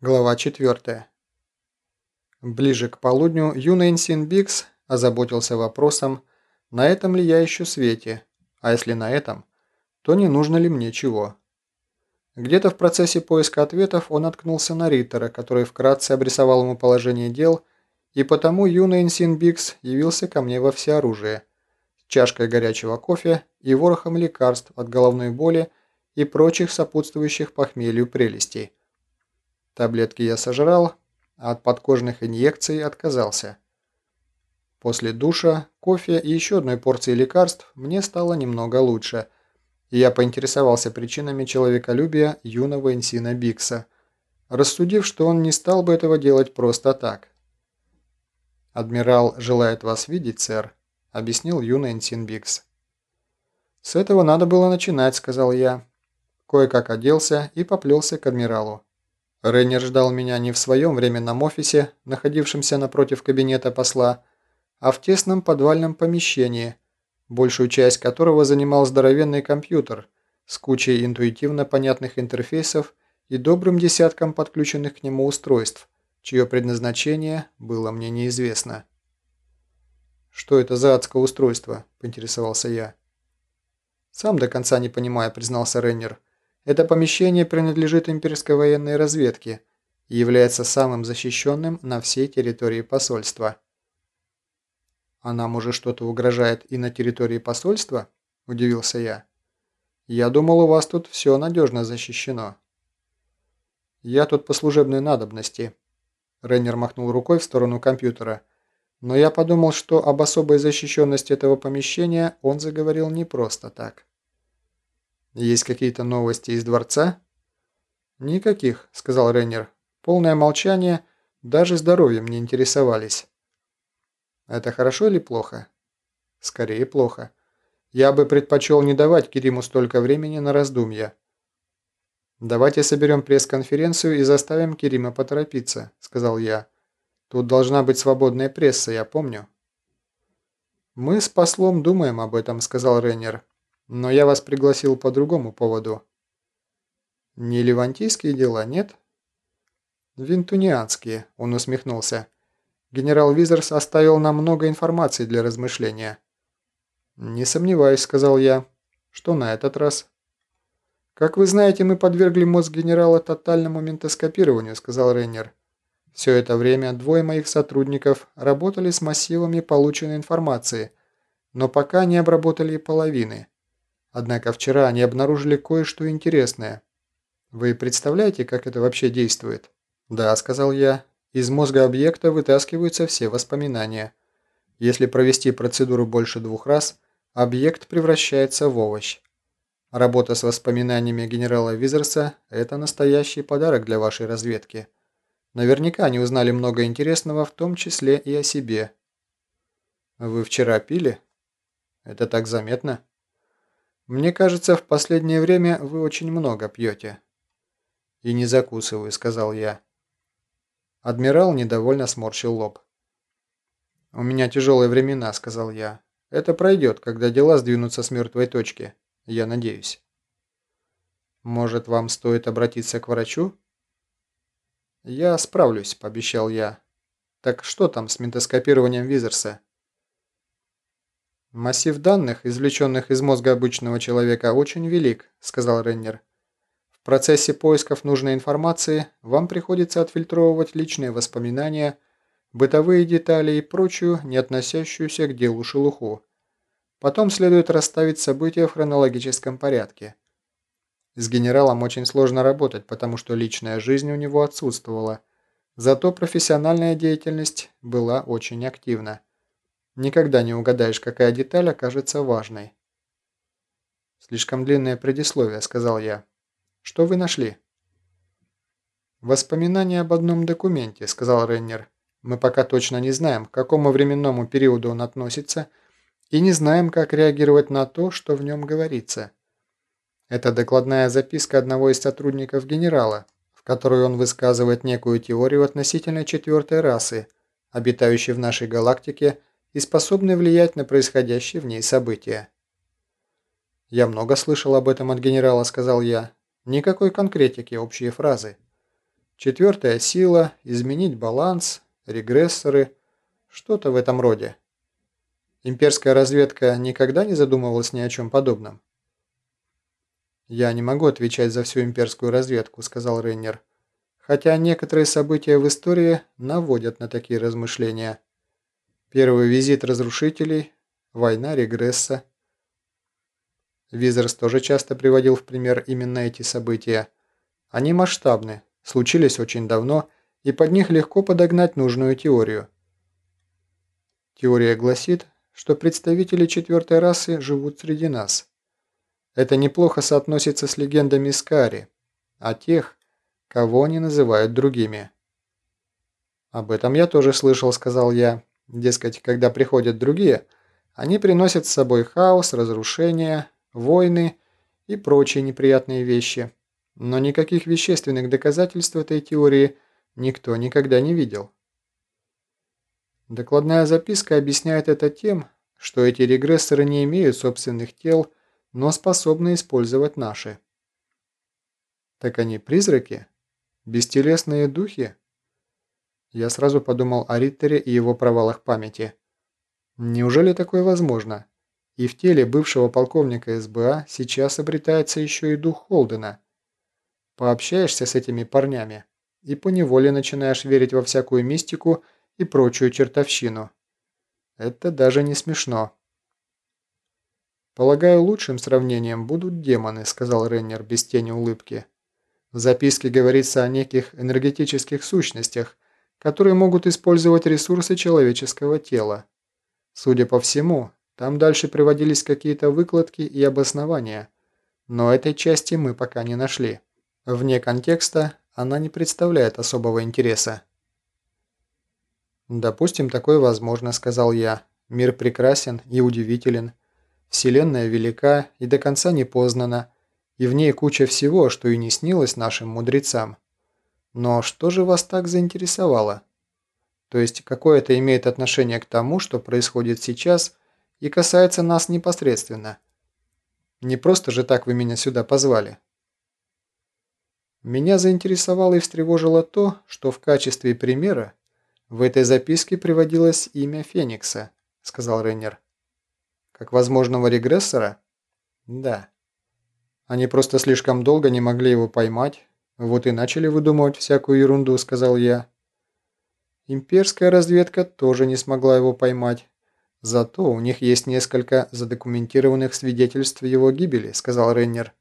Глава 4. Ближе к полудню юный Инсин Бикс озаботился вопросом, на этом ли я еще свете, а если на этом, то не нужно ли мне чего. Где-то в процессе поиска ответов он наткнулся на Риттера, который вкратце обрисовал ему положение дел, и потому юный Инсин Бикс явился ко мне во всеоружие, с чашкой горячего кофе и ворохом лекарств от головной боли и прочих сопутствующих похмелью прелестей. Таблетки я сожрал, а от подкожных инъекций отказался. После душа, кофе и еще одной порции лекарств мне стало немного лучше, и я поинтересовался причинами человеколюбия юного Энсина Бикса, рассудив, что он не стал бы этого делать просто так. «Адмирал желает вас видеть, сэр», — объяснил юный Энсин Бикс. «С этого надо было начинать», — сказал я. Кое-как оделся и поплелся к адмиралу. Рейнер ждал меня не в своем временном офисе, находившемся напротив кабинета посла, а в тесном подвальном помещении, большую часть которого занимал здоровенный компьютер с кучей интуитивно понятных интерфейсов и добрым десятком подключенных к нему устройств, чье предназначение было мне неизвестно. «Что это за адское устройство?» – поинтересовался я. «Сам до конца не понимаю», – признался Рейнер. Это помещение принадлежит имперской военной разведке и является самым защищенным на всей территории посольства. «А нам уже что-то угрожает и на территории посольства?» – удивился я. «Я думал, у вас тут все надежно защищено». «Я тут по служебной надобности», – Рейнер махнул рукой в сторону компьютера. «Но я подумал, что об особой защищенности этого помещения он заговорил не просто так». «Есть какие-то новости из дворца?» «Никаких», — сказал Рейнер. «Полное молчание, даже здоровьем не интересовались». «Это хорошо или плохо?» «Скорее плохо. Я бы предпочел не давать Кириму столько времени на раздумья». «Давайте соберем пресс-конференцию и заставим Кирима поторопиться», — сказал я. «Тут должна быть свободная пресса, я помню». «Мы с послом думаем об этом», — сказал Рейнер. Но я вас пригласил по другому поводу. Не левантийские дела, нет? Винтунианские, он усмехнулся. Генерал Визерс оставил нам много информации для размышления. Не сомневаюсь, сказал я. Что на этот раз? Как вы знаете, мы подвергли мозг генерала тотальному ментоскопированию, сказал Рейнер. Все это время двое моих сотрудников работали с массивами полученной информации, но пока не обработали половины. Однако вчера они обнаружили кое-что интересное. Вы представляете, как это вообще действует? Да, сказал я. Из мозга объекта вытаскиваются все воспоминания. Если провести процедуру больше двух раз, объект превращается в овощ. Работа с воспоминаниями генерала Визерса – это настоящий подарок для вашей разведки. Наверняка они узнали много интересного, в том числе и о себе. Вы вчера пили? Это так заметно? «Мне кажется, в последнее время вы очень много пьете». «И не закусываю», — сказал я. Адмирал недовольно сморщил лоб. «У меня тяжелые времена», — сказал я. «Это пройдет, когда дела сдвинутся с мертвой точки. Я надеюсь». «Может, вам стоит обратиться к врачу?» «Я справлюсь», — пообещал я. «Так что там с ментоскопированием Визерса?» «Массив данных, извлеченных из мозга обычного человека, очень велик», – сказал Реннер. «В процессе поисков нужной информации вам приходится отфильтровывать личные воспоминания, бытовые детали и прочую, не относящуюся к делу шелуху. Потом следует расставить события в хронологическом порядке. С генералом очень сложно работать, потому что личная жизнь у него отсутствовала, зато профессиональная деятельность была очень активна. Никогда не угадаешь, какая деталь окажется важной. «Слишком длинное предисловие», — сказал я. «Что вы нашли?» «Воспоминания об одном документе», — сказал Реннер. «Мы пока точно не знаем, к какому временному периоду он относится, и не знаем, как реагировать на то, что в нем говорится. Это докладная записка одного из сотрудников генерала, в которой он высказывает некую теорию относительно четвертой расы, обитающей в нашей галактике и способны влиять на происходящие в ней события. «Я много слышал об этом от генерала», — сказал я. «Никакой конкретики, общие фразы. Четвертая сила, изменить баланс, регрессоры, что-то в этом роде. Имперская разведка никогда не задумывалась ни о чем подобном. «Я не могу отвечать за всю имперскую разведку», — сказал Рейнер. «Хотя некоторые события в истории наводят на такие размышления. Первый визит разрушителей, война регресса. Визерс тоже часто приводил в пример именно эти события. Они масштабны, случились очень давно, и под них легко подогнать нужную теорию. Теория гласит, что представители четвертой расы живут среди нас. Это неплохо соотносится с легендами Скари, о тех, кого они называют другими. «Об этом я тоже слышал», — сказал я. «Дескать, когда приходят другие, они приносят с собой хаос, разрушения, войны и прочие неприятные вещи. Но никаких вещественных доказательств этой теории никто никогда не видел». Докладная записка объясняет это тем, что эти регрессоры не имеют собственных тел но способны использовать наши. Так они призраки? Бестелесные духи? Я сразу подумал о Риттере и его провалах памяти. Неужели такое возможно? И в теле бывшего полковника СБА сейчас обретается еще и дух Холдена. Пообщаешься с этими парнями и поневоле начинаешь верить во всякую мистику и прочую чертовщину. Это даже не смешно. «Полагаю, лучшим сравнением будут демоны», – сказал Реннер без тени улыбки. В записке говорится о неких энергетических сущностях, которые могут использовать ресурсы человеческого тела. Судя по всему, там дальше приводились какие-то выкладки и обоснования, но этой части мы пока не нашли. Вне контекста она не представляет особого интереса. «Допустим, такое возможно», – сказал я. «Мир прекрасен и удивителен». Вселенная велика и до конца не познана, и в ней куча всего, что и не снилось нашим мудрецам. Но что же вас так заинтересовало? То есть, какое это имеет отношение к тому, что происходит сейчас и касается нас непосредственно? Не просто же так вы меня сюда позвали. Меня заинтересовало и встревожило то, что в качестве примера в этой записке приводилось имя Феникса, сказал Рейнер. Как возможного регрессора? Да. Они просто слишком долго не могли его поймать, вот и начали выдумывать всякую ерунду, сказал я. Имперская разведка тоже не смогла его поймать. Зато у них есть несколько задокументированных свидетельств его гибели, сказал Рейнер.